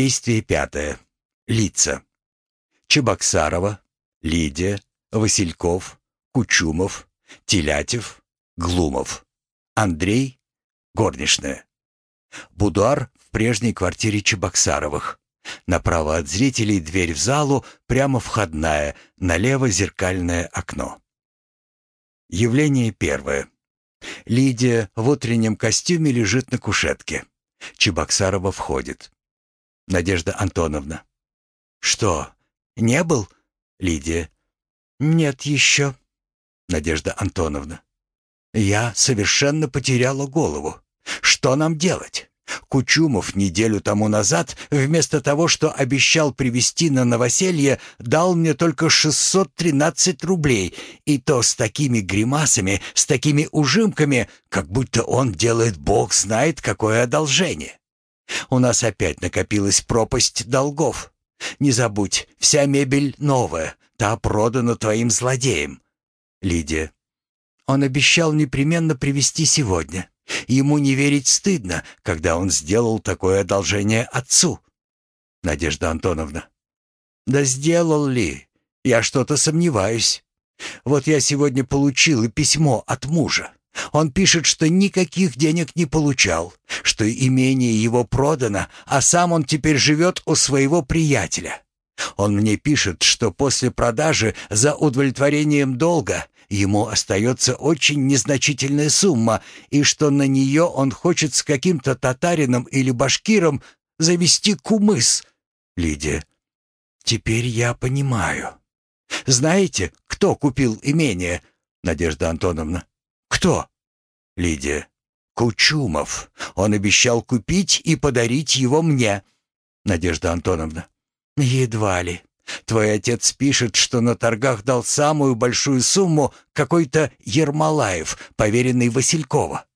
Действие пятое. Лица. Чебоксарова, Лидия, Васильков, Кучумов, Телятев, Глумов. Андрей, горничная. Будуар в прежней квартире Чебоксаровых. Направо от зрителей дверь в залу, прямо входная, налево зеркальное окно. Явление первое. Лидия в утреннем костюме лежит на кушетке. Чебоксарова входит. Надежда Антоновна. «Что, не был?» Лидия. «Нет еще». Надежда Антоновна. «Я совершенно потеряла голову. Что нам делать?» Кучумов неделю тому назад, вместо того, что обещал привезти на новоселье, дал мне только 613 рублей, и то с такими гримасами, с такими ужимками, как будто он делает бог знает какое одолжение. У нас опять накопилась пропасть долгов. Не забудь, вся мебель новая, та продана твоим злодеем. Лидия. Он обещал непременно привезти сегодня. Ему не верить стыдно, когда он сделал такое одолжение отцу. Надежда Антоновна. Да сделал ли? Я что-то сомневаюсь. Вот я сегодня получила письмо от мужа. Он пишет, что никаких денег не получал, что имение его продано, а сам он теперь живет у своего приятеля. Он мне пишет, что после продажи за удовлетворением долга ему остается очень незначительная сумма, и что на нее он хочет с каким-то татарином или башкиром завести кумыс. Лидия. Теперь я понимаю. Знаете, кто купил имение? Надежда Антоновна. Кто? Лидия. Кучумов. Он обещал купить и подарить его мне. Надежда Антоновна. Едва ли. Твой отец пишет, что на торгах дал самую большую сумму какой-то Ермолаев, поверенный Василькова.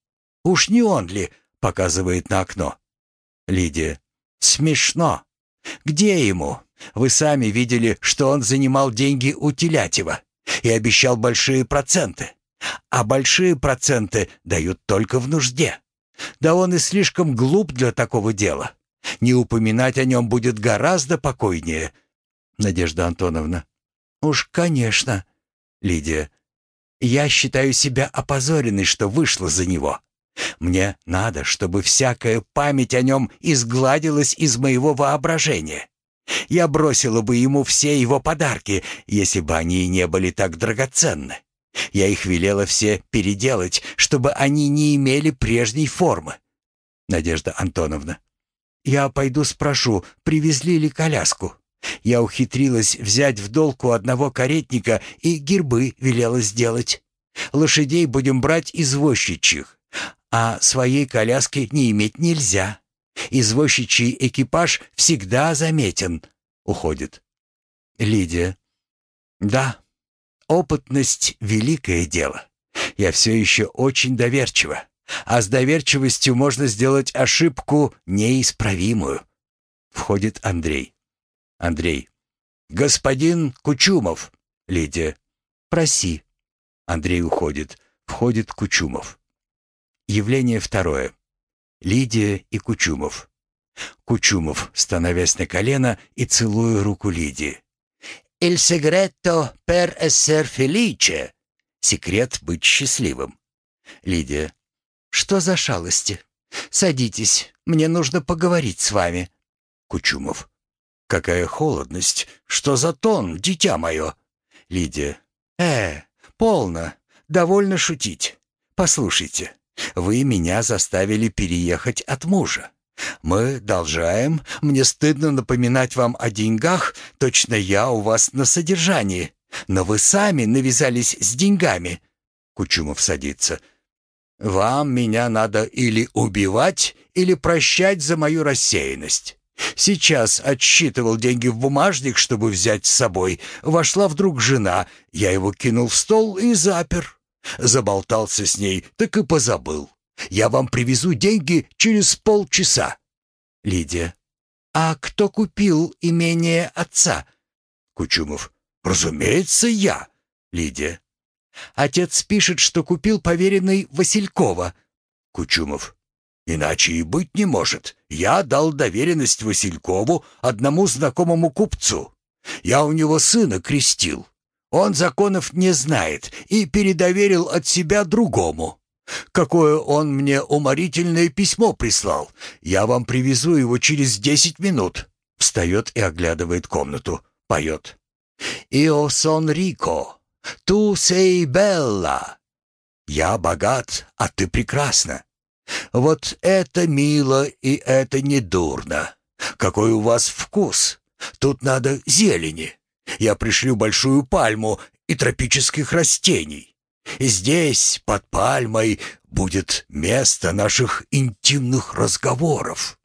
Уж не он ли?» — показывает на окно. Лидия. «Смешно. Где ему? Вы сами видели, что он занимал деньги у Телятева и обещал большие проценты. А большие проценты дают только в нужде. Да он и слишком глуп для такого дела. Не упоминать о нем будет гораздо покойнее, Надежда Антоновна. «Уж, конечно». Лидия. «Я считаю себя опозоренной, что вышла за него. Мне надо, чтобы всякая память о нем изгладилась из моего воображения. Я бросила бы ему все его подарки, если бы они не были так драгоценны. Я их велела все переделать, чтобы они не имели прежней формы. Надежда Антоновна. Я пойду спрошу, привезли ли коляску. Я ухитрилась взять в долг у одного каретника и гербы велела сделать. Лошадей будем брать извозчичьих, а своей коляски не иметь нельзя. Извозчичий экипаж всегда заметен. Уходит. Лидия. Да, опытность — великое дело. Я все еще очень доверчива. А с доверчивостью можно сделать ошибку неисправимую. Входит Андрей. Андрей. «Господин Кучумов!» Лидия. «Проси». Андрей уходит. Входит Кучумов. Явление второе. Лидия и Кучумов. Кучумов, становясь на колено и целуя руку Лидии. «Il segreto per esser felice». Секрет быть счастливым. Лидия. «Что за шалости? Садитесь, мне нужно поговорить с вами». Кучумов. Какая холодность! Что за тон, дитя мое?» Лидия. «Э, полно. Довольно шутить. Послушайте, вы меня заставили переехать от мужа. Мы должаем. Мне стыдно напоминать вам о деньгах, точно я у вас на содержании. Но вы сами навязались с деньгами». Кучумов садится. «Вам меня надо или убивать, или прощать за мою рассеянность. Сейчас отсчитывал деньги в бумажник, чтобы взять с собой. Вошла вдруг жена. Я его кинул в стол и запер. Заболтался с ней, так и позабыл. Я вам привезу деньги через полчаса. Лидия. А кто купил имение отца? Кучумов. Разумеется, я. Лидия. Отец пишет, что купил поверенный Василькова. Кучумов. Иначе и быть не может. Я дал доверенность Василькову одному знакомому купцу. Я у него сына крестил. Он законов не знает и передоверил от себя другому. Какое он мне уморительное письмо прислал. Я вам привезу его через десять минут. Встает и оглядывает комнату. Поет. «Ио сон рико, ту сей белла». «Я богат, а ты прекрасна». «Вот это мило и это недурно. Какой у вас вкус! Тут надо зелени. Я пришлю большую пальму и тропических растений. И здесь, под пальмой, будет место наших интимных разговоров.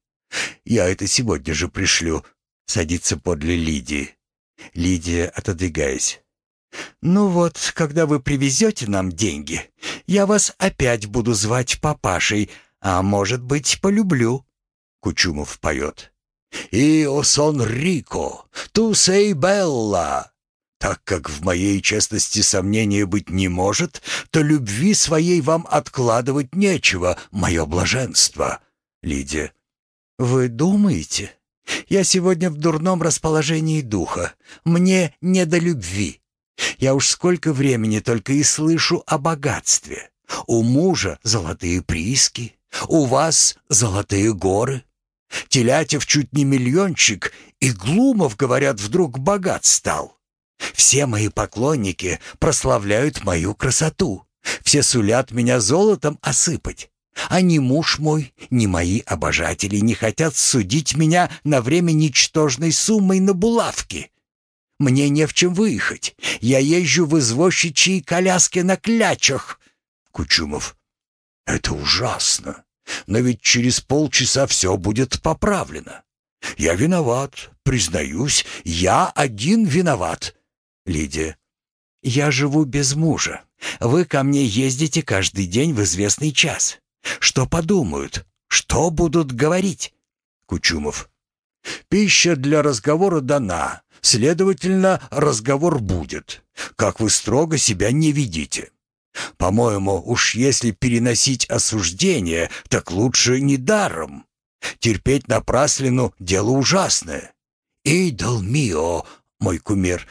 Я это сегодня же пришлю. Садится подле Лидии. Лидия, отодвигаясь. «Ну вот, когда вы привезете нам деньги, я вас опять буду звать папашей, а может быть, полюблю». Кучумов поет. «Ио сон Рико, ту сей белла». Так как в моей честности сомнения быть не может, то любви своей вам откладывать нечего, мое блаженство. Лидия. Вы думаете? Я сегодня в дурном расположении духа. Мне не до любви. Я уж сколько времени только и слышу о богатстве. У мужа золотые прииски, у вас золотые горы. Телятев чуть не миллиончик, и Глумов, говорят, вдруг богат стал. Все мои поклонники прославляют мою красоту. Все сулят меня золотом осыпать. А ни муж мой, ни мои обожатели не хотят судить меня на время ничтожной суммой на булавки. Мне не в чем выехать. Я езжу в извозчичьей коляске на клячах. Кучумов. Это ужасно. Но ведь через полчаса все будет поправлено. Я виноват, признаюсь, я один виноват. Лидия. Я живу без мужа. Вы ко мне ездите каждый день в известный час. Что подумают? Что будут говорить? Кучумов. Пища для разговора дана, следовательно, разговор будет. Как вы строго себя не ведите. По-моему, уж если переносить осуждение, так лучше не даром. Терпеть напраслину — дело ужасное. «Идол мио, мой кумир,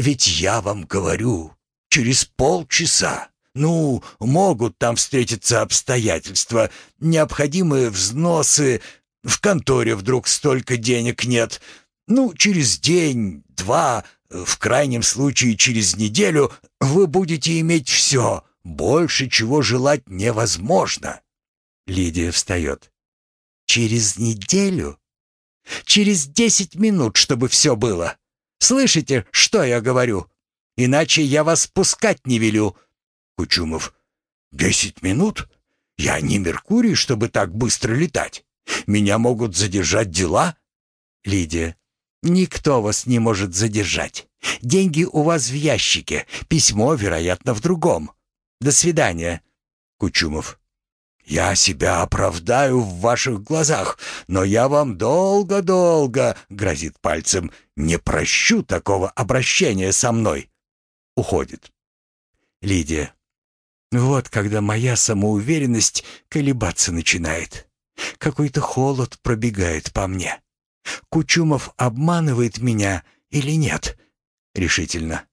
ведь я вам говорю, через полчаса ну, могут там встретиться обстоятельства, необходимые взносы. В конторе вдруг столько денег нет. Ну, через день, два, в крайнем случае через неделю вы будете иметь все. Больше чего желать невозможно. Лидия встает. Через неделю? Через десять минут, чтобы все было. Слышите, что я говорю? Иначе я вас пускать не велю. Кучумов. «Десять минут? Я не Меркурий, чтобы так быстро летать. Меня могут задержать дела?» Лидия. «Никто вас не может задержать. Деньги у вас в ящике, письмо, вероятно, в другом. До свидания». Кучумов. «Я себя оправдаю в ваших глазах, но я вам долго-долго, — грозит пальцем, — не прощу такого обращения со мной». Уходит. Лидия. Вот когда моя самоуверенность колебаться начинает. Какой-то холод пробегает по мне. Кучумов обманывает меня или нет? Решительно.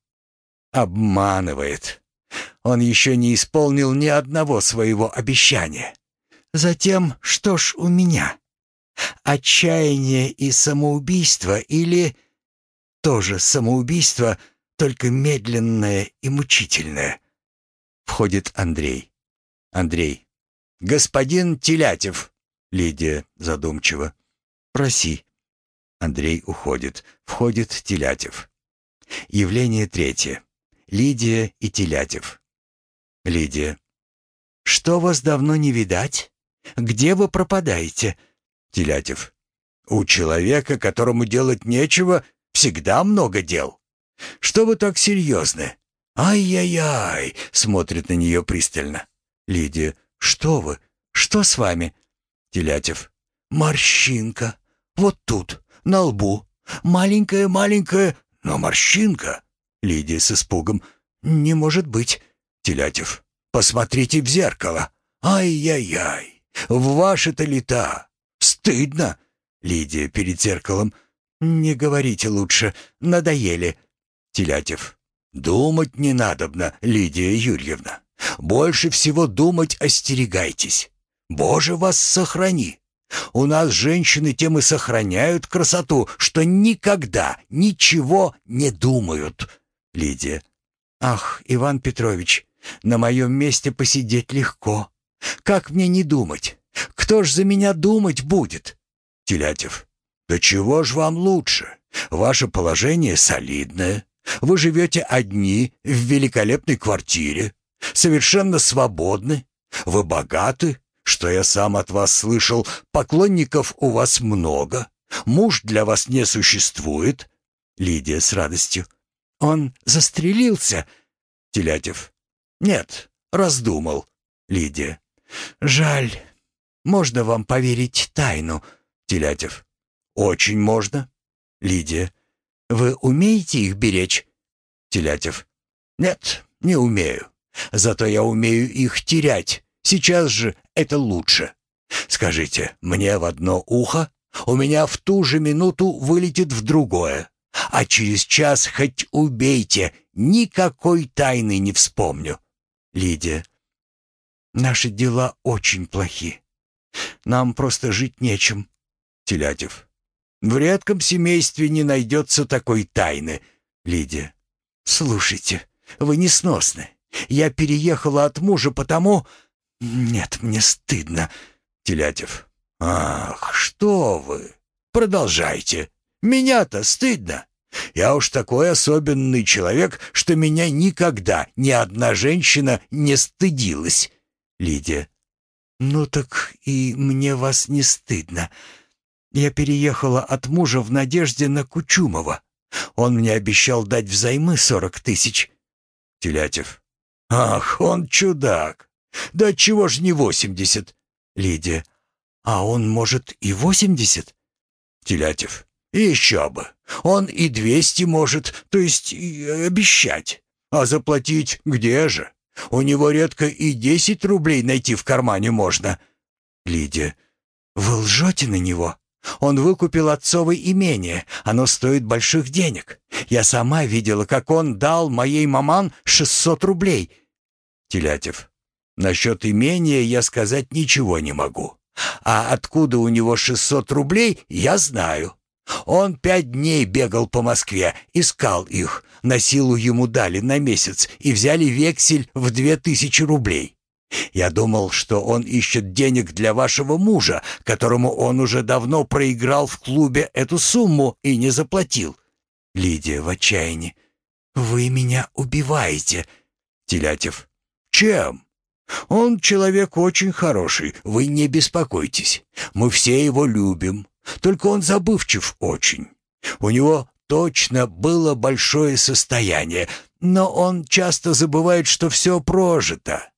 Обманывает. Он еще не исполнил ни одного своего обещания. Затем, что ж у меня? Отчаяние и самоубийство или тоже самоубийство, только медленное и мучительное? Входит Андрей. Андрей. «Господин Телятев!» Лидия задумчиво. «Проси». Андрей уходит. Входит Телятев. Явление третье. Лидия и Телятев. Лидия. «Что вас давно не видать? Где вы пропадаете?» Телятев. «У человека, которому делать нечего, всегда много дел. Что вы так серьезны? «Ай-яй-яй!» — смотрит на нее пристально. Лидия. «Что вы? Что с вами?» Телятев. «Морщинка. Вот тут, на лбу. Маленькая-маленькая, но морщинка». Лидия с испугом. «Не может быть». Телятев. «Посмотрите в зеркало. Ай-яй-яй! В ваши-то лета. Стыдно. Лидия перед зеркалом. Не говорите лучше, надоели. Телятев. Думать не надобно, Лидия Юрьевна. Больше всего думать остерегайтесь. Боже вас сохрани. У нас женщины тем и сохраняют красоту, что никогда ничего не думают. Лидия. Ах, Иван Петрович, на моем месте посидеть легко. Как мне не думать? Кто ж за меня думать будет? Телятев. Да чего ж вам лучше? Ваше положение солидное. Вы живете одни в великолепной квартире, совершенно свободны. Вы богаты, что я сам от вас слышал, поклонников у вас много. Муж для вас не существует. Лидия с радостью. Он застрелился. Телятев. Нет, раздумал. Лидия. Жаль. Можно вам поверить тайну? Телятев. Очень можно. Лидия. Вы умеете их беречь? Телятев. Нет, не умею. Зато я умею их терять. Сейчас же это лучше. Скажите, мне в одно ухо, у меня в ту же минуту вылетит в другое. А через час хоть убейте, никакой тайны не вспомню. Лидия. Наши дела очень плохи. Нам просто жить нечем. Телятев. В редком семействе не найдется такой тайны. Лидия. Слушайте, вы несносны. Я переехала от мужа потому... Нет, мне стыдно. Телятев. Ах, что вы. Продолжайте. Меня-то стыдно. Я уж такой особенный человек, что меня никогда ни одна женщина не стыдилась. Лидия. Ну так и мне вас не стыдно. Я переехала от мужа в надежде на Кучумова. Он мне обещал дать взаймы сорок тысяч. Телятев. Ах, он чудак. Да чего ж не восемьдесят? Лидия. А он может и восемьдесят? Телятев. Еще бы. Он и двести может, то есть обещать. А заплатить где же? У него редко и десять рублей найти в кармане можно. Лидия. Вы лжете на него? Он выкупил отцово имение. Оно стоит больших денег. Я сама видела, как он дал моей маман шестьсот рублей. Телятев. Насчет имения я сказать ничего не могу. А откуда у него шестьсот рублей, я знаю. Он пять дней бегал по Москве, искал их. На силу ему дали на месяц и взяли вексель в две тысячи рублей. Я думал, что он ищет денег для вашего мужа, которому он уже давно проиграл в клубе эту сумму и не заплатил. Лидия в отчаянии. Вы меня убиваете. Телятев. Чем? Он человек очень хороший, вы не беспокойтесь. Мы все его любим. Только он забывчив очень. У него точно было большое состояние, но он часто забывает, что все прожито.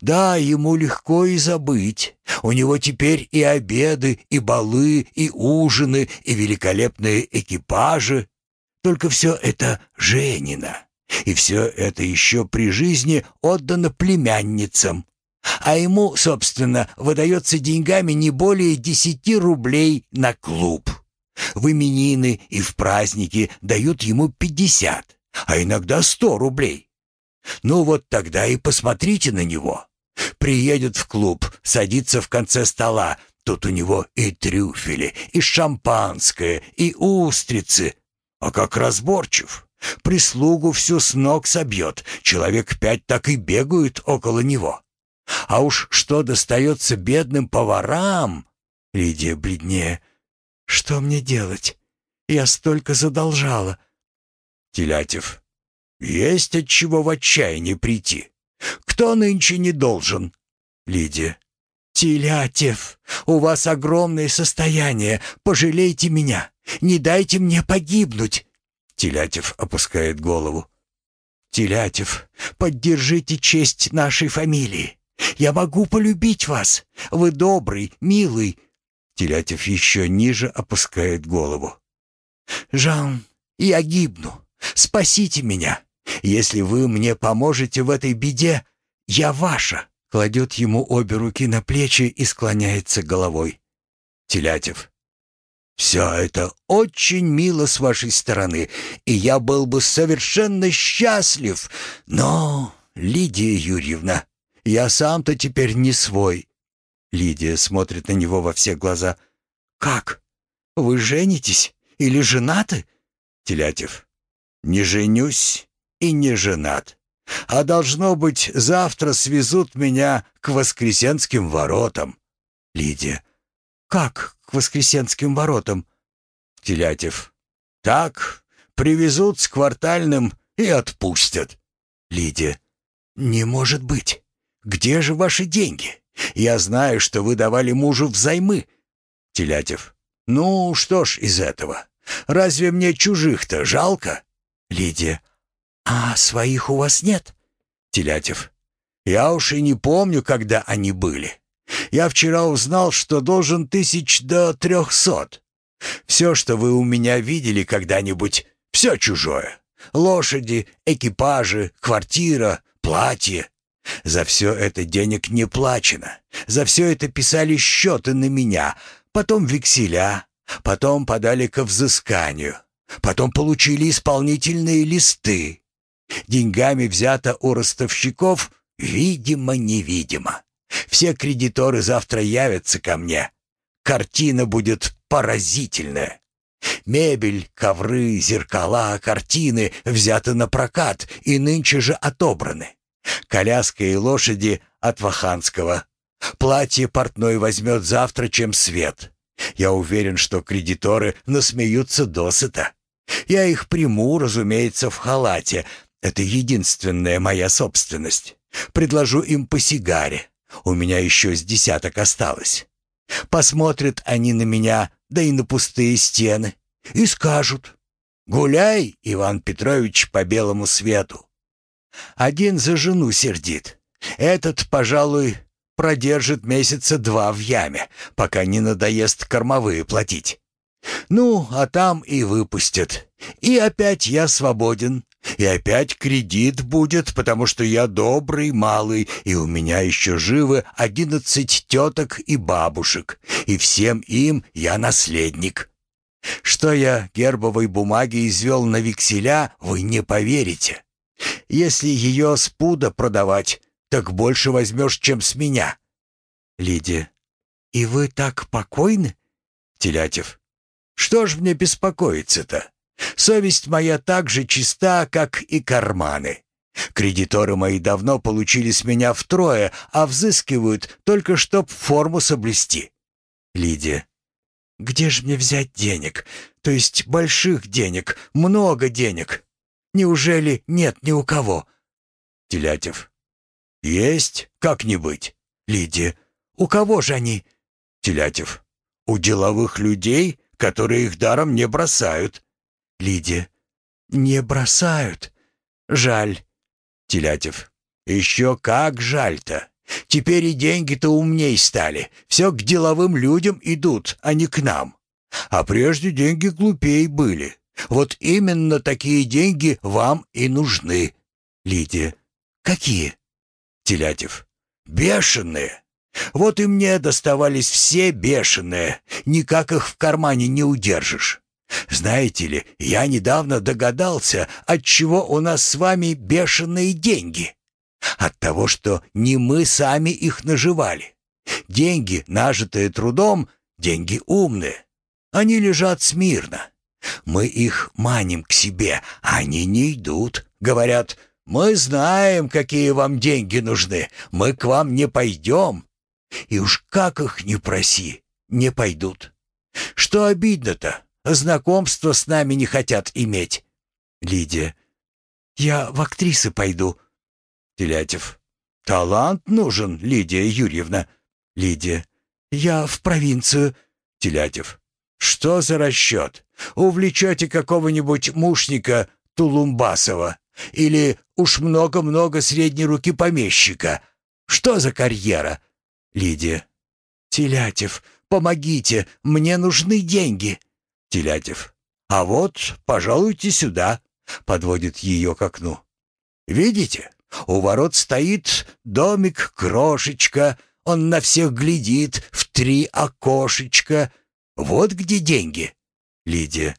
Да, ему легко и забыть. У него теперь и обеды, и балы, и ужины, и великолепные экипажи. Только все это Женина. И все это еще при жизни отдано племянницам. А ему, собственно, выдается деньгами не более десяти рублей на клуб. В именины и в праздники дают ему пятьдесят, а иногда сто рублей. Ну вот тогда и посмотрите на него. Приедет в клуб, садится в конце стола. Тут у него и трюфели, и шампанское, и устрицы. А как разборчив. Прислугу всю с ног собьет. Человек пять так и бегают около него. А уж что достается бедным поварам? Лидия бледнее. Что мне делать? Я столько задолжала. Телятев. Есть от чего в отчаянии прийти. Кто нынче не должен? Лидия. Телятев, у вас огромное состояние. Пожалейте меня. Не дайте мне погибнуть. Телятев опускает голову. Телятев, поддержите честь нашей фамилии. Я могу полюбить вас. Вы добрый, милый. Телятев еще ниже опускает голову. Жан, я гибну. Спасите меня. Если вы мне поможете в этой беде, я ваша. Кладет ему обе руки на плечи и склоняется головой. Телятев. «Все это очень мило с вашей стороны, и я был бы совершенно счастлив, но, Лидия Юрьевна, я сам-то теперь не свой». Лидия смотрит на него во все глаза. «Как? Вы женитесь или женаты?» Телятев. «Не женюсь и не женат. А должно быть, завтра свезут меня к Воскресенским воротам». Лидия. «Как к Воскресенским воротам?» Телятев. «Так, привезут с квартальным и отпустят». Лидия. «Не может быть. Где же ваши деньги? Я знаю, что вы давали мужу взаймы». Телятев. «Ну, что ж из этого? Разве мне чужих-то жалко?» Лидия. «А своих у вас нет?» Телятев. «Я уж и не помню, когда они были. Я вчера узнал, что должен тысяч до трехсот. Все, что вы у меня видели когда-нибудь, все чужое. Лошади, экипажи, квартира, платье. За все это денег не плачено. За все это писали счеты на меня, потом векселя, потом подали ко взысканию, потом получили исполнительные листы. Деньгами взято у ростовщиков, видимо-невидимо. Все кредиторы завтра явятся ко мне. Картина будет поразительная. Мебель, ковры, зеркала, картины взяты на прокат и нынче же отобраны. Коляска и лошади от Ваханского. Платье портной возьмет завтра, чем свет. Я уверен, что кредиторы насмеются досыта. Я их приму, разумеется, в халате. Это единственная моя собственность. Предложу им по сигаре. У меня еще с десяток осталось. Посмотрят они на меня, да и на пустые стены, и скажут «Гуляй, Иван Петрович, по белому свету». Один за жену сердит. Этот, пожалуй, продержит месяца два в яме, пока не надоест кормовые платить. Ну, а там и выпустят. И опять я свободен. И опять кредит будет, потому что я добрый малый, и у меня еще живы одиннадцать теток и бабушек, и всем им я наследник. Что я гербовой бумаги извел на векселя, вы не поверите. Если ее с пуда продавать, так больше возьмешь, чем с меня. Лидия. И вы так покойны? Телятев. Что ж мне беспокоиться-то? Совесть моя так же чиста, как и карманы. Кредиторы мои давно получили с меня втрое, а взыскивают только чтоб форму соблюсти. Лидия. Где же мне взять денег? То есть больших денег, много денег. Неужели нет ни у кого? Телятев. Есть, как не быть. Лидия. У кого же они? Телятев. У деловых людей, которые их даром не бросают. Лидия. «Не бросают. Жаль». Телятев. «Еще как жаль-то. Теперь и деньги-то умней стали. Все к деловым людям идут, а не к нам. А прежде деньги глупей были. Вот именно такие деньги вам и нужны». Лидия. «Какие?» Телятев. «Бешеные. Вот и мне доставались все бешеные. Никак их в кармане не удержишь. Знаете ли, я недавно догадался, от чего у нас с вами бешеные деньги. От того, что не мы сами их наживали. Деньги, нажитые трудом, деньги умные. Они лежат смирно. Мы их маним к себе, они не идут. Говорят, мы знаем, какие вам деньги нужны, мы к вам не пойдем. И уж как их не проси, не пойдут. Что обидно-то? Знакомства с нами не хотят иметь. Лидия. Я в актрисы пойду. Телятев. Талант нужен, Лидия Юрьевна. Лидия. Я в провинцию. Телятев. Что за расчет? Увлечете какого-нибудь мушника Тулумбасова или уж много-много средней руки помещика. Что за карьера? Лидия. Телятев, помогите, мне нужны деньги. Телятев. «А вот, пожалуйте сюда», — подводит ее к окну. «Видите, У ворот стоит домик крошечка, он на всех глядит в три окошечка. Вот где деньги. Лидия.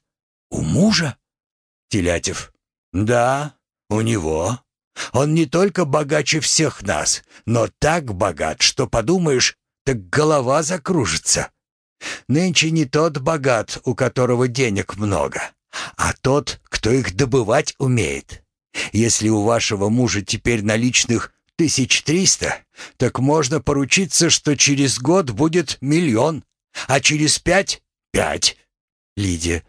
У мужа? Телятев. Да, у него. Он не только богаче всех нас, но так богат, что подумаешь, так голова закружится. Нынче не тот богат, у которого денег много, а тот, кто их добывать умеет. Если у вашего мужа теперь наличных тысяч триста, так можно поручиться, что через год будет миллион, а через пять — пять. Лидия.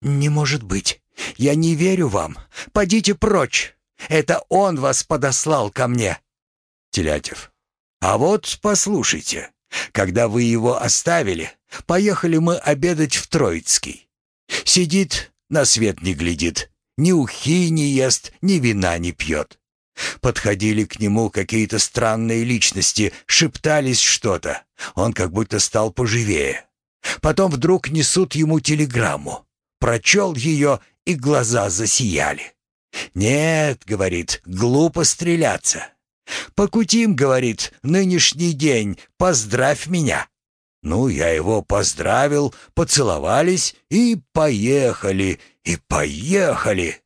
Не может быть. Я не верю вам. Подите прочь. Это он вас подослал ко мне. Телятев. А вот послушайте. Когда вы его оставили, поехали мы обедать в Троицкий. Сидит, на свет не глядит, ни ухи не ест, ни вина не пьет. Подходили к нему какие-то странные личности, шептались что-то. Он как будто стал поживее. Потом вдруг несут ему телеграмму. Прочел ее, и глаза засияли. «Нет», — говорит, — «глупо стреляться. Покутим, говорит, нынешний день, поздравь меня. Ну, я его поздравил, поцеловались и поехали, и поехали.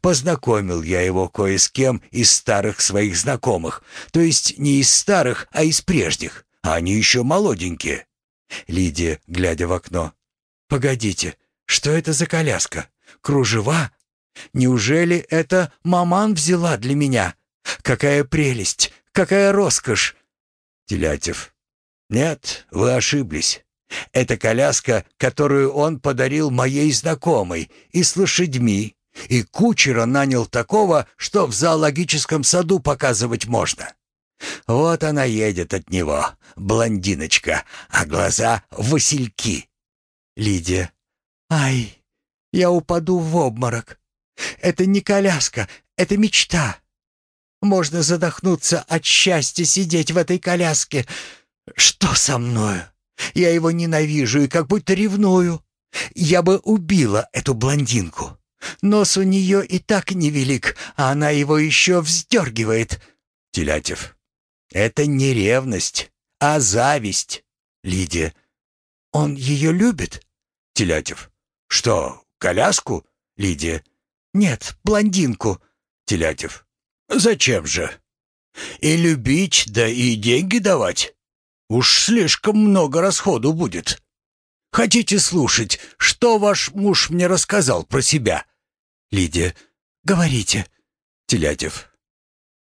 Познакомил я его кое с кем из старых своих знакомых, то есть не из старых, а из прежних, а они еще молоденькие. Лидия, глядя в окно. «Погодите, что это за коляска? Кружева? Неужели это маман взяла для меня?» Какая прелесть! Какая роскошь!» Телятев. «Нет, вы ошиблись. Это коляска, которую он подарил моей знакомой, и с лошадьми, и кучера нанял такого, что в зоологическом саду показывать можно. Вот она едет от него, блондиночка, а глаза — васильки. Лидия. «Ай, я упаду в обморок. Это не коляска, это мечта. Можно задохнуться от счастья сидеть в этой коляске. Что со мною? Я его ненавижу и как будто ревную. Я бы убила эту блондинку. Нос у нее и так невелик, а она его еще вздергивает. Телятев. Это не ревность, а зависть. Лидия. Он ее любит? Телятев. Что, коляску? Лидия. Нет, блондинку. Телятев. Зачем же? И любить, да и деньги давать? Уж слишком много расходу будет. Хотите слушать, что ваш муж мне рассказал про себя? Лидия. Говорите. Телятев.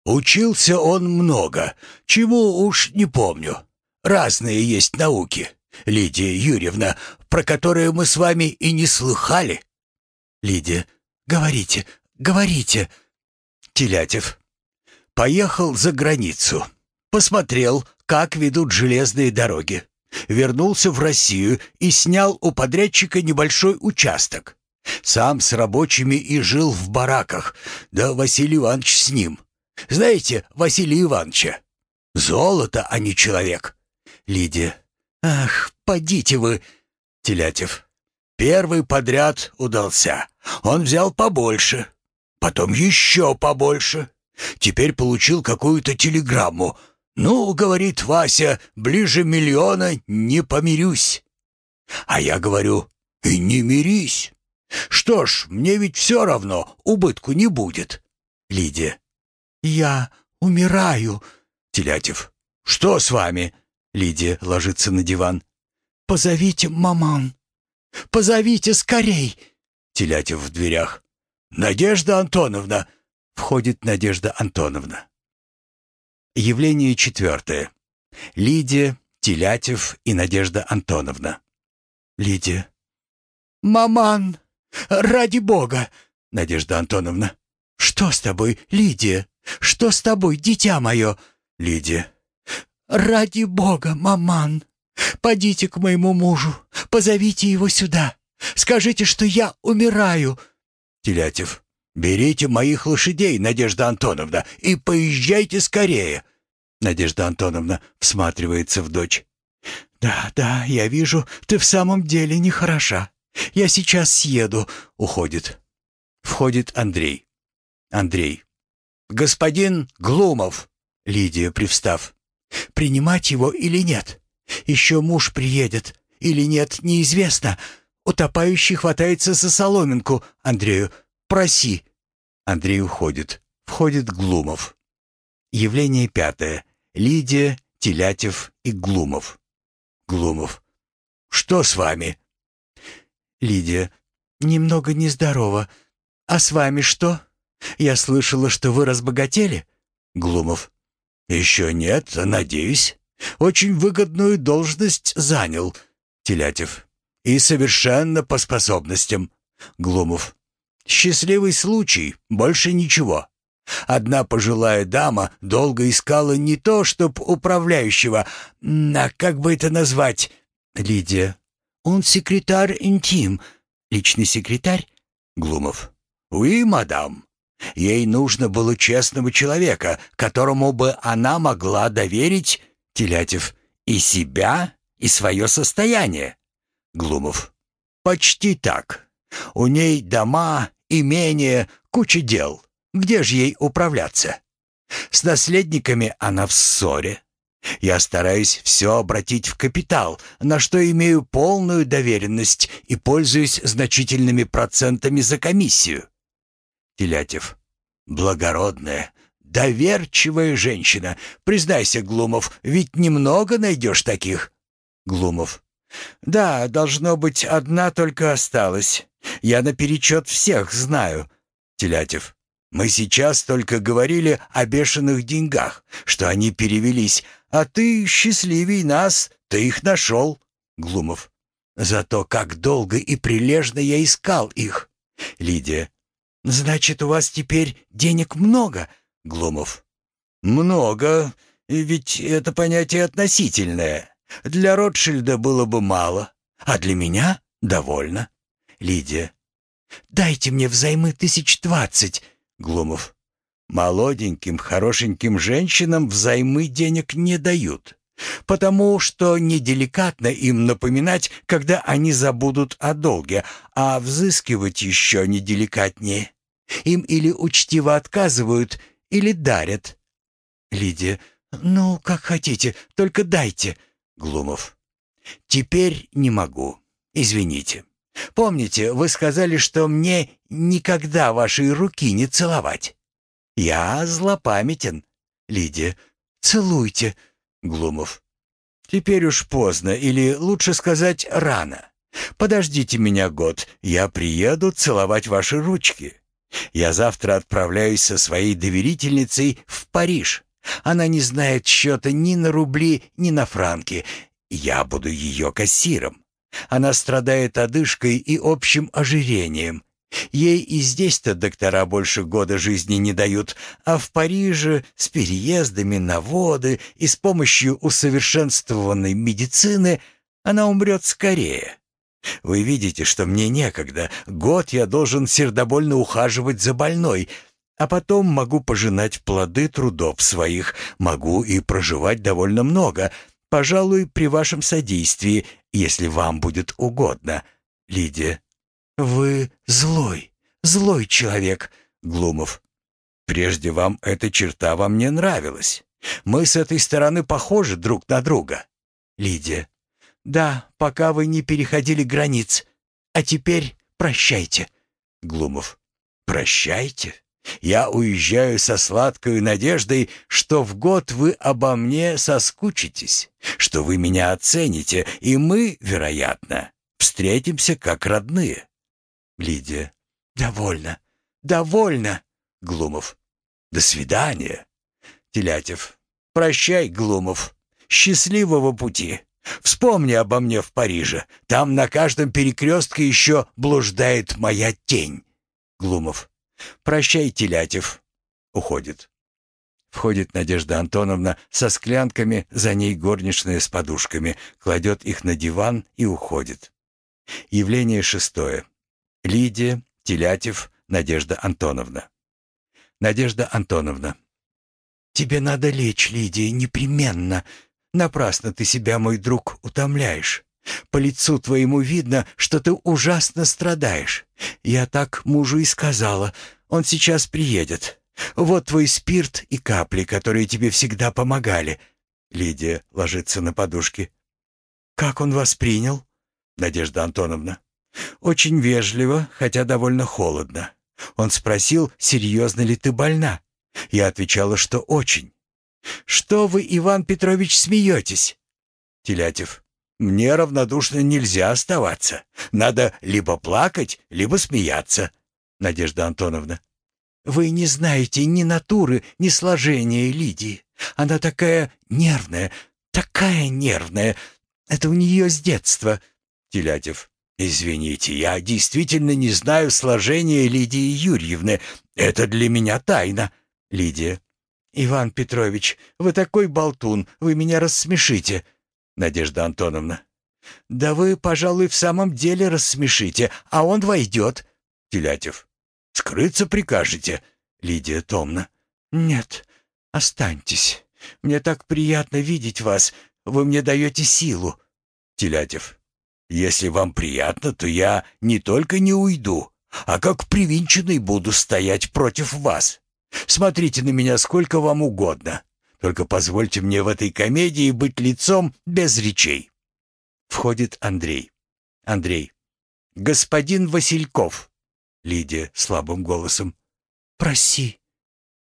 Учился он много, чему уж не помню. Разные есть науки, Лидия Юрьевна, про которые мы с вами и не слыхали. Лидия. Говорите, говорите. Телятев. Поехал за границу. Посмотрел, как ведут железные дороги. Вернулся в Россию и снял у подрядчика небольшой участок. Сам с рабочими и жил в бараках, да Василий Иванович с ним. Знаете Василия Ивановича? Золото, а не человек. Лидия. Ах, подите вы. Телятев. Первый подряд удался. Он взял побольше. Потом еще побольше. Теперь получил какую-то телеграмму. «Ну, — говорит Вася, — ближе миллиона не помирюсь». А я говорю, «И не мирись. Что ж, мне ведь все равно, убытку не будет». Лидия, «Я умираю». Телятев, «Что с вами?» Лидия ложится на диван. «Позовите маман. Позовите скорей!» Телятев в дверях. «Надежда Антоновна!» Входит Надежда Антоновна. Явление четвертое. Лидия, Телятев и Надежда Антоновна. Лидия. «Маман! Ради бога!» Надежда Антоновна. «Что с тобой, Лидия? Что с тобой, дитя мое?» Лидия. «Ради бога, маман! Подите к моему мужу, позовите его сюда. Скажите, что я умираю!» Телятев. «Берите моих лошадей, Надежда Антоновна, и поезжайте скорее!» Надежда Антоновна всматривается в дочь. «Да, да, я вижу, ты в самом деле нехороша. Я сейчас съеду», — уходит. Входит Андрей. Андрей. Господин Глумов!» Лидия, привстав. «Принимать его или нет? Еще муж приедет. Или нет, неизвестно. Утопающий хватается за соломинку. Андрею, проси». Андрей уходит. Входит Глумов. Явление пятое. Лидия, Телятев и Глумов. Глумов. «Что с вами?» Лидия. «Немного нездорово. А с вами что? Я слышала, что вы разбогатели?» Глумов. «Еще нет, надеюсь. Очень выгодную должность занял». Телятев. «И совершенно по способностям». Глумов. «Счастливый случай, больше ничего». Одна пожилая дама долго искала не то, чтоб управляющего, а как бы это назвать? Лидия. Он секретарь интим. Личный секретарь? Глумов. «Уи, мадам. Ей нужно было честного человека, которому бы она могла доверить, Телятев, и себя, и свое состояние. Глумов. Почти так. У ней дома, имение, куча дел. Где же ей управляться? С наследниками она в ссоре. Я стараюсь все обратить в капитал, на что имею полную доверенность и пользуюсь значительными процентами за комиссию. Телятев. Благородная, доверчивая женщина. Признайся, Глумов, ведь немного найдешь таких. Глумов. Да, должно быть, одна только осталась. Я наперечет всех знаю. Телятев. Мы сейчас только говорили о бешеных деньгах, что они перевелись, а ты счастливей нас, ты их нашел. Глумов. Зато как долго и прилежно я искал их. Лидия. «Значит, у вас теперь денег много?» Глумов. «Много, ведь это понятие относительное. Для Ротшильда было бы мало, а для меня довольно». Лидия. «Дайте мне взаймы тысяч двадцать». Глумов. «Молоденьким, хорошеньким женщинам взаймы денег не дают, потому что неделикатно им напоминать, когда они забудут о долге, а взыскивать еще неделикатнее. Им или учтиво отказывают, или дарят. Лидия. «Ну, как хотите, только дайте». Глумов. «Теперь не могу. Извините. Помните, вы сказали, что мне никогда вашей руки не целовать? Я злопамятен». Лидия. «Целуйте». Глумов. «Теперь уж поздно, или лучше сказать рано. Подождите меня год, я приеду целовать ваши ручки. Я завтра отправляюсь со своей доверительницей в Париж. Она не знает счета ни на рубли, ни на франки. Я буду ее кассиром. Она страдает одышкой и общим ожирением. Ей и здесь-то доктора больше года жизни не дают, а в Париже с переездами на воды и с помощью усовершенствованной медицины она умрет скорее. Вы видите, что мне некогда. Год я должен сердобольно ухаживать за больной, а потом могу пожинать плоды трудов своих, могу и проживать довольно много, пожалуй, при вашем содействии, если вам будет угодно. Лидия. Вы злой, злой человек, Глумов. Прежде вам эта черта во мне нравилась. Мы с этой стороны похожи друг на друга. Лидия. «Да, пока вы не переходили границ. А теперь прощайте». Глумов. «Прощайте? Я уезжаю со сладкой надеждой, что в год вы обо мне соскучитесь, что вы меня оцените, и мы, вероятно, встретимся как родные». Лидия. «Довольно, довольно». Глумов. «До свидания». Телятев. «Прощай, Глумов. Счастливого пути». Вспомни обо мне в Париже. Там на каждом перекрестке еще блуждает моя тень. Глумов. Прощай, Телятев. Уходит. Входит Надежда Антоновна со склянками, за ней горничная с подушками, кладет их на диван и уходит. Явление шестое. Лидия, Телятев, Надежда Антоновна. Надежда Антоновна. «Тебе надо лечь, Лидия, непременно. Напрасно ты себя, мой друг, утомляешь. По лицу твоему видно, что ты ужасно страдаешь. Я так мужу и сказала. Он сейчас приедет. Вот твой спирт и капли, которые тебе всегда помогали». Лидия ложится на подушке. «Как он вас принял?» Надежда Антоновна. «Очень вежливо, хотя довольно холодно. Он спросил, серьезно ли ты больна. Я отвечала, что очень. «Что вы, Иван Петрович, смеетесь?» Телятев. «Мне равнодушно нельзя оставаться. Надо либо плакать, либо смеяться». Надежда Антоновна. «Вы не знаете ни натуры, ни сложения Лидии. Она такая нервная, такая нервная. Это у нее с детства». Телятев. «Извините, я действительно не знаю сложения Лидии Юрьевны. Это для меня тайна». Лидия. «Иван Петрович, вы такой болтун, вы меня рассмешите». Надежда Антоновна. «Да вы, пожалуй, в самом деле рассмешите, а он войдет». Телятев. «Скрыться прикажете?» Лидия томно. «Нет, останьтесь. Мне так приятно видеть вас. Вы мне даете силу». Телятев. «Если вам приятно, то я не только не уйду, а как привинченный буду стоять против вас. Смотрите на меня сколько вам угодно. Только позвольте мне в этой комедии быть лицом без речей. Входит Андрей. Андрей. Господин Васильков. Лидия слабым голосом. Проси.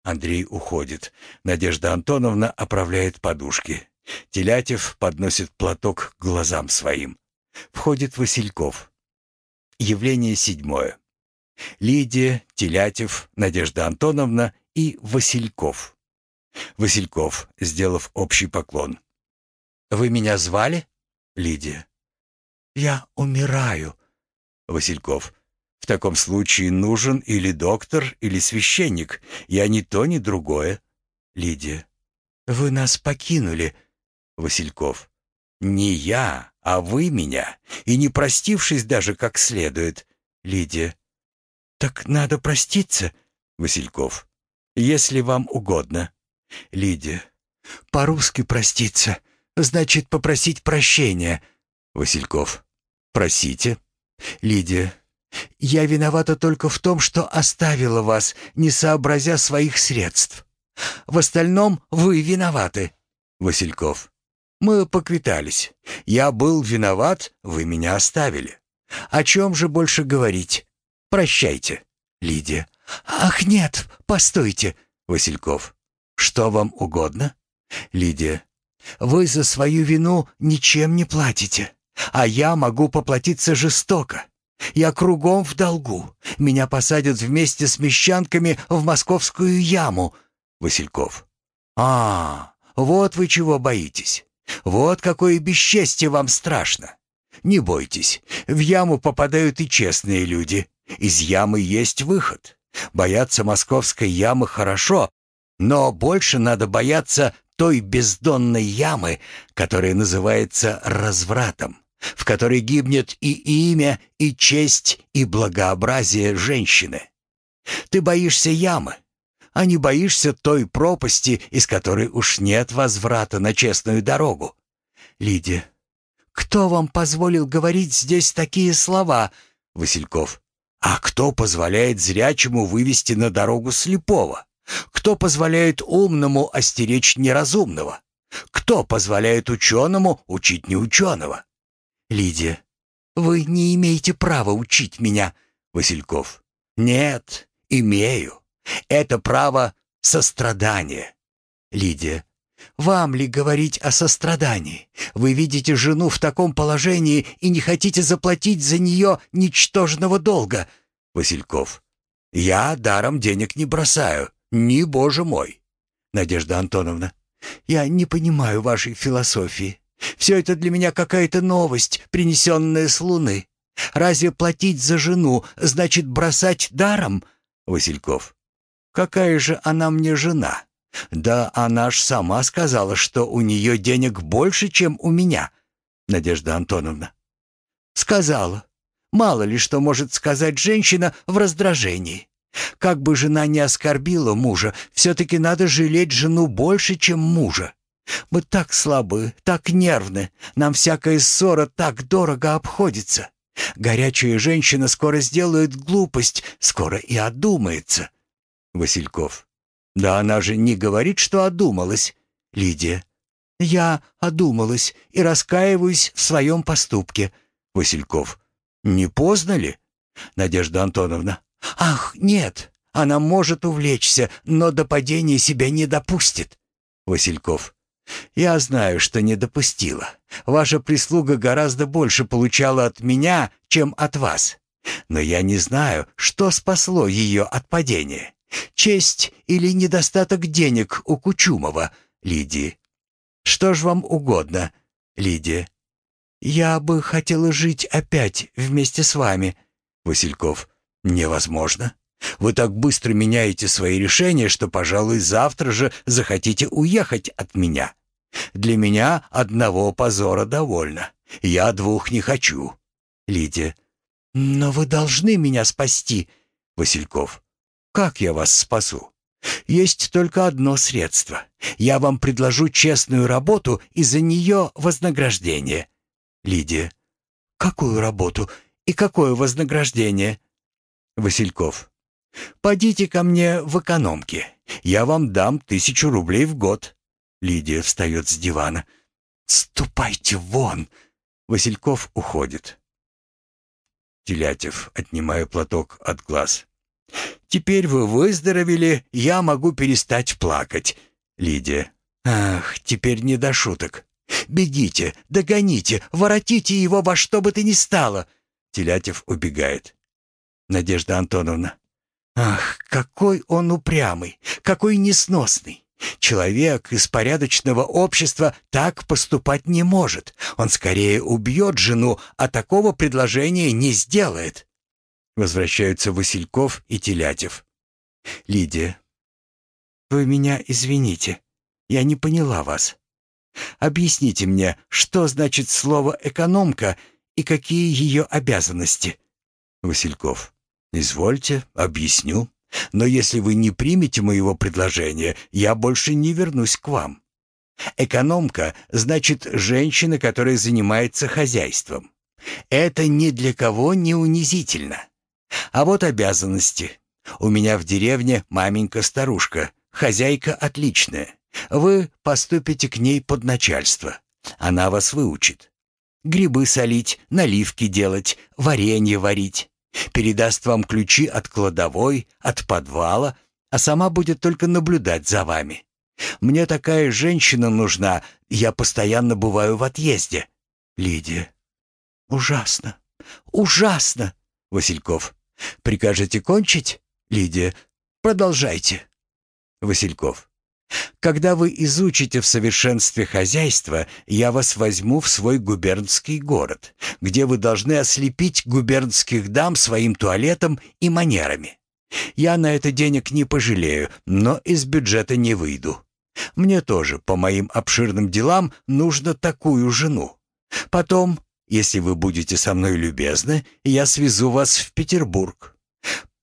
Андрей уходит. Надежда Антоновна оправляет подушки. Телятев подносит платок к глазам своим. Входит Васильков. Явление седьмое. Лидия, Телятев, Надежда Антоновна и Васильков. Васильков, сделав общий поклон. «Вы меня звали?» Лидия. «Я умираю». Васильков. «В таком случае нужен или доктор, или священник. Я ни то, ни другое». Лидия. «Вы нас покинули». Васильков. «Не я, а вы меня, и не простившись даже как следует». Лидия. «Так надо проститься?» Васильков. «Если вам угодно». Лидия. «По-русски проститься. Значит, попросить прощения». Васильков. «Просите». Лидия. «Я виновата только в том, что оставила вас, не сообразя своих средств. В остальном вы виноваты». Васильков. «Мы поквитались. Я был виноват, вы меня оставили. О чем же больше говорить? Прощайте, Лидия. Ах, нет, постойте, Васильков. Что вам угодно? Лидия. Вы за свою вину ничем не платите, а я могу поплатиться жестоко. Я кругом в долгу. Меня посадят вместе с мещанками в московскую яму. Васильков. А, вот вы чего боитесь. Вот какое бесчестье вам страшно. Не бойтесь, в яму попадают и честные люди. Из ямы есть выход. Бояться московской ямы хорошо, но больше надо бояться той бездонной ямы, которая называется развратом, в которой гибнет и имя, и честь, и благообразие женщины. Ты боишься ямы, а не боишься той пропасти, из которой уж нет возврата на честную дорогу. Лидия, кто вам позволил говорить здесь такие слова? Васильков. А кто позволяет зрячему вывести на дорогу слепого? Кто позволяет умному остеречь неразумного? Кто позволяет ученому учить неученого? Лидия. Вы не имеете права учить меня. Васильков. Нет, имею. Это право сострадания. Лидия. Вам ли говорить о сострадании? Вы видите жену в таком положении и не хотите заплатить за нее ничтожного долга. Васильков. Я даром денег не бросаю. Не, боже мой. Надежда Антоновна. Я не понимаю вашей философии. Все это для меня какая-то новость, принесенная с Луны. Разве платить за жену значит бросать даром? Васильков. Какая же она мне жена? «Да она ж сама сказала, что у нее денег больше, чем у меня, Надежда Антоновна». «Сказала. Мало ли что может сказать женщина в раздражении. Как бы жена не оскорбила мужа, все-таки надо жалеть жену больше, чем мужа. Мы так слабы, так нервны, нам всякая ссора так дорого обходится. Горячая женщина скоро сделает глупость, скоро и одумается». Васильков. Да она же не говорит, что одумалась. Лидия. Я одумалась и раскаиваюсь в своем поступке. Васильков. Не поздно ли? Надежда Антоновна. Ах, нет. Она может увлечься, но до падения себя не допустит. Васильков. Я знаю, что не допустила. Ваша прислуга гораздо больше получала от меня, чем от вас. Но я не знаю, что спасло ее от падения. Честь или недостаток денег у Кучумова, Лидии? Что ж вам угодно, Лидия? Я бы хотела жить опять вместе с вами, Васильков. Невозможно. Вы так быстро меняете свои решения, что, пожалуй, завтра же захотите уехать от меня. Для меня одного позора довольно. Я двух не хочу. Лидия. Но вы должны меня спасти, Васильков. Как я вас спасу? Есть только одно средство. Я вам предложу честную работу и за нее вознаграждение. Лидия. Какую работу и какое вознаграждение? Васильков. Подите ко мне в экономке. Я вам дам тысячу рублей в год. Лидия встает с дивана. Ступайте вон. Васильков уходит. Телятев, отнимая платок от глаз. «Теперь вы выздоровели, я могу перестать плакать». Лидия. «Ах, теперь не до шуток. Бегите, догоните, воротите его во что бы то ни стало». Телятев убегает. Надежда Антоновна. «Ах, какой он упрямый, какой несносный! Человек из порядочного общества так поступать не может. Он скорее убьет жену, а такого предложения не сделает». Возвращаются Васильков и Телятев. Лидия. «Вы меня извините. Я не поняла вас. Объясните мне, что значит слово «экономка» и какие ее обязанности?» Васильков. «Извольте, объясню. Но если вы не примете моего предложения, я больше не вернусь к вам. Экономка значит женщина, которая занимается хозяйством. Это ни для кого не унизительно. А вот обязанности. У меня в деревне маменька-старушка, хозяйка отличная. Вы поступите к ней под начальство. Она вас выучит. Грибы солить, наливки делать, варенье варить. Передаст вам ключи от кладовой, от подвала, а сама будет только наблюдать за вами. Мне такая женщина нужна, я постоянно бываю в отъезде. Лидия. Ужасно, ужасно. Васильков. Прикажете кончить? Лидия. Продолжайте. Васильков. Когда вы изучите в совершенстве хозяйство, я вас возьму в свой губернский город, где вы должны ослепить губернских дам своим туалетом и манерами. Я на это денег не пожалею, но из бюджета не выйду. Мне тоже, по моим обширным делам, нужно такую жену. Потом если вы будете со мной любезны, я свезу вас в Петербург.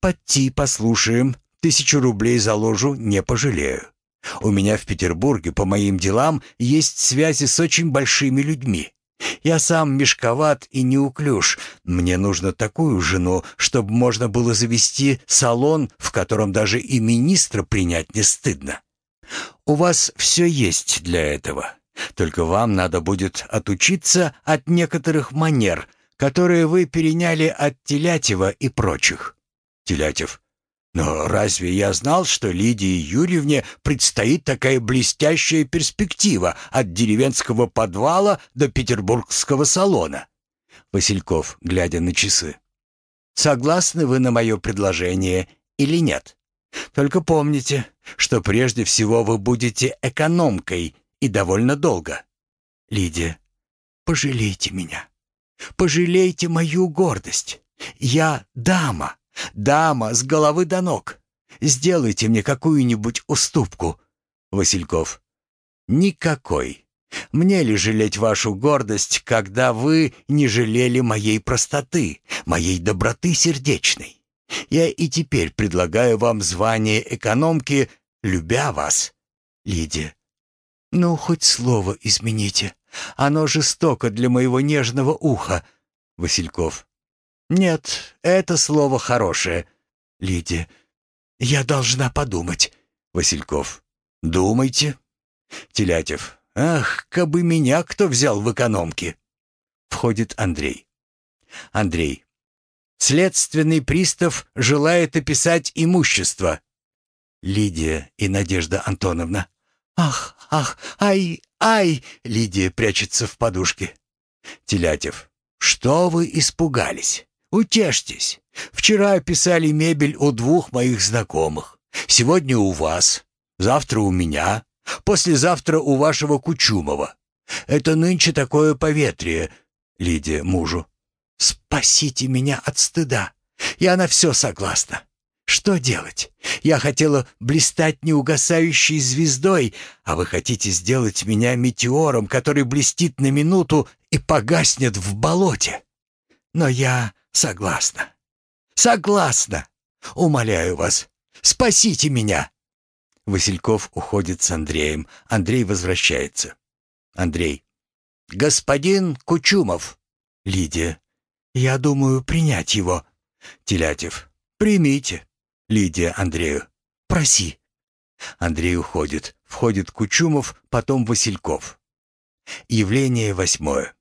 Подти послушаем, тысячу рублей заложу, не пожалею. У меня в Петербурге по моим делам есть связи с очень большими людьми. Я сам мешковат и неуклюж. Мне нужно такую жену, чтобы можно было завести салон, в котором даже и министра принять не стыдно. У вас все есть для этого. Только вам надо будет отучиться от некоторых манер, которые вы переняли от Телятева и прочих. Телятев. Но разве я знал, что Лидии Юрьевне предстоит такая блестящая перспектива от деревенского подвала до петербургского салона? Васильков, глядя на часы. Согласны вы на мое предложение или нет? Только помните, что прежде всего вы будете экономкой и довольно долго. Лидия, пожалейте меня. Пожалейте мою гордость. Я дама, дама с головы до ног. Сделайте мне какую-нибудь уступку. Васильков. Никакой. Мне ли жалеть вашу гордость, когда вы не жалели моей простоты, моей доброты сердечной? Я и теперь предлагаю вам звание экономки, любя вас. Лидия. «Ну, хоть слово измените. Оно жестоко для моего нежного уха». Васильков. «Нет, это слово хорошее». Лидия. «Я должна подумать». Васильков. «Думайте». Телятев. «Ах, кабы меня кто взял в экономке!» Входит Андрей. Андрей. «Следственный пристав желает описать имущество». Лидия и Надежда Антоновна. «Ах, ах, ай, ай!» Лидия прячется в подушке. Телятев. «Что вы испугались? Утешьтесь. Вчера описали мебель у двух моих знакомых. Сегодня у вас, завтра у меня, послезавтра у вашего Кучумова. Это нынче такое поветрие, Лидия мужу. Спасите меня от стыда. Я на все согласна. Что делать? Я хотела блистать неугасающей звездой, а вы хотите сделать меня метеором, который блестит на минуту и погаснет в болоте. Но я согласна. Согласна. Умоляю вас, спасите меня. Васильков уходит с Андреем. Андрей возвращается. Андрей. Господин Кучумов. Лидия. Я думаю принять его. Телятев. Примите. Лидия Андрею. Проси. Андрей уходит. Входит Кучумов, потом Васильков. Явление восьмое.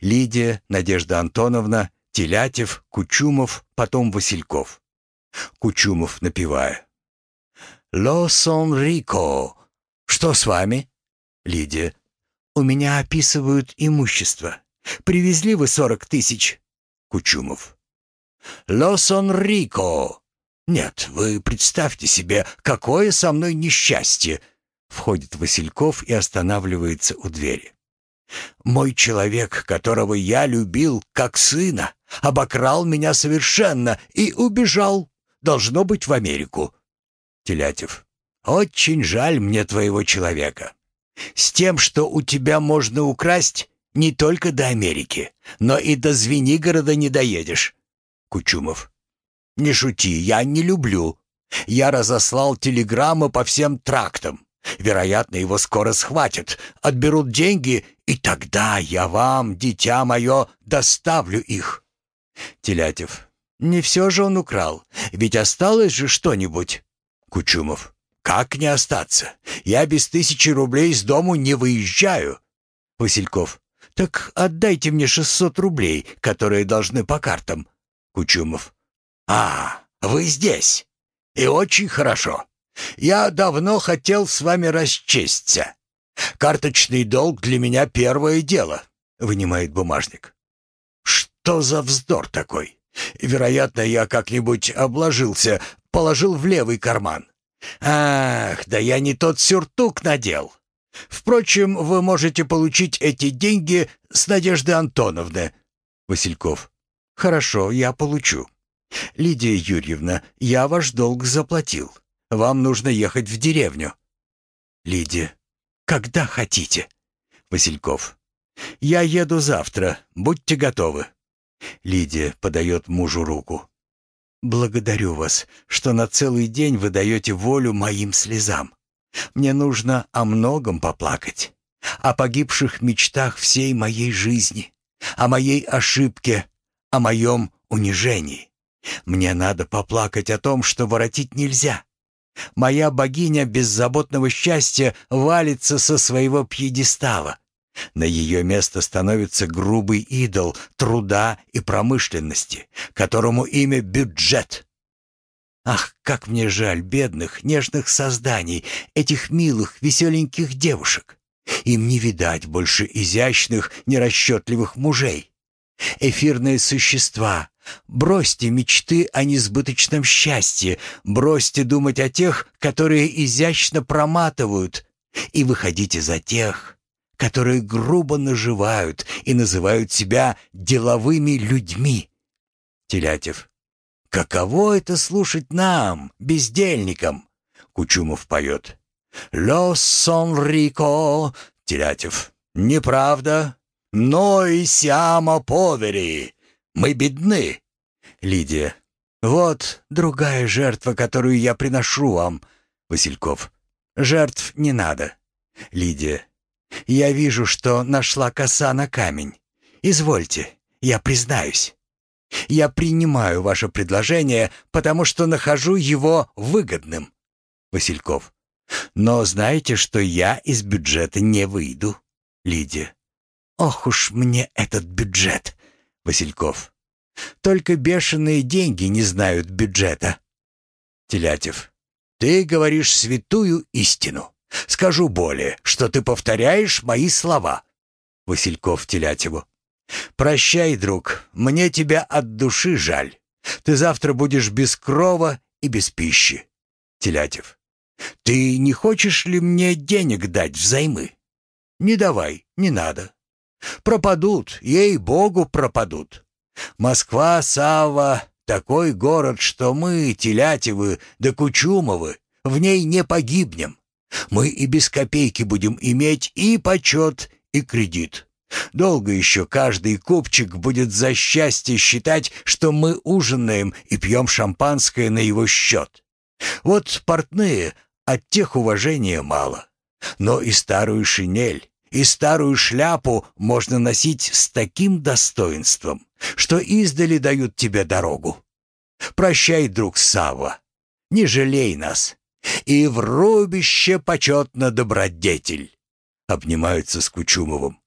Лидия, Надежда Антоновна, Телятев, Кучумов, потом Васильков. Кучумов, напевая. «Ло сон рико». «Что с вами?» Лидия. «У меня описывают имущество. Привезли вы сорок тысяч». Кучумов. «Ло сон рико». «Нет, вы представьте себе, какое со мной несчастье!» Входит Васильков и останавливается у двери. «Мой человек, которого я любил как сына, обокрал меня совершенно и убежал, должно быть, в Америку». Телятев. «Очень жаль мне твоего человека. С тем, что у тебя можно украсть, не только до Америки, но и до Звенигорода не доедешь». Кучумов. «Не шути, я не люблю. Я разослал телеграммы по всем трактам. Вероятно, его скоро схватят, отберут деньги, и тогда я вам, дитя мое, доставлю их». Телятев. «Не все же он украл, ведь осталось же что-нибудь». Кучумов. «Как не остаться? Я без тысячи рублей из дому не выезжаю». Васильков. «Так отдайте мне шестьсот рублей, которые должны по картам». Кучумов. «А, вы здесь. И очень хорошо. Я давно хотел с вами расчесться. Карточный долг для меня первое дело», — вынимает бумажник. «Что за вздор такой? Вероятно, я как-нибудь обложился, положил в левый карман. Ах, да я не тот сюртук надел. Впрочем, вы можете получить эти деньги с Надежды Антоновны». Васильков. «Хорошо, я получу. «Лидия Юрьевна, я ваш долг заплатил. Вам нужно ехать в деревню». «Лидия, когда хотите?» Васильков. «Я еду завтра. Будьте готовы». Лидия подает мужу руку. «Благодарю вас, что на целый день вы даете волю моим слезам. Мне нужно о многом поплакать. О погибших мечтах всей моей жизни, о моей ошибке, о моем унижении. Мне надо поплакать о том, что воротить нельзя. Моя богиня беззаботного счастья валится со своего пьедестала. На ее место становится грубый идол труда и промышленности, которому имя бюджет. Ах, как мне жаль бедных, нежных созданий, этих милых, веселеньких девушек. Им не видать больше изящных, нерасчетливых мужей. Эфирные существа, Бросьте мечты о несбыточном счастье, бросьте думать о тех, которые изящно проматывают, и выходите за тех, которые грубо наживают и называют себя деловыми людьми. Телятев. Каково это слушать нам, бездельникам? Кучумов поет. «Лос сон рико». Телятев. Неправда. Но и сяма повери. Мы бедны. Лидия. Вот другая жертва, которую я приношу вам. Васильков. Жертв не надо. Лидия. Я вижу, что нашла коса на камень. Извольте, я признаюсь. Я принимаю ваше предложение, потому что нахожу его выгодным. Васильков. Но знаете, что я из бюджета не выйду. Лидия. Ох уж мне этот бюджет. Васильков. Только бешеные деньги не знают бюджета. Телятев. Ты говоришь святую истину. Скажу более, что ты повторяешь мои слова. Васильков Телятеву. Прощай, друг, мне тебя от души жаль. Ты завтра будешь без крова и без пищи. Телятев. Ты не хочешь ли мне денег дать взаймы? Не давай, не надо. Пропадут, ей-богу, пропадут. Москва, Сава, такой город, что мы, Телятевы да Кучумовы, в ней не погибнем. Мы и без копейки будем иметь и почет, и кредит. Долго еще каждый купчик будет за счастье считать, что мы ужинаем и пьем шампанское на его счет. Вот портные, от тех уважения мало. Но и старую шинель, и старую шляпу можно носить с таким достоинством, что издали дают тебе дорогу. Прощай, друг Савва, не жалей нас. И в рубище почетно добродетель. Обнимаются с Кучумовым.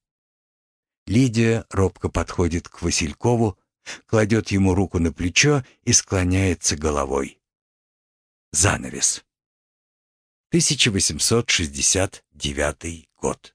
Лидия робко подходит к Василькову, кладет ему руку на плечо и склоняется головой. Занавес. 1869 год.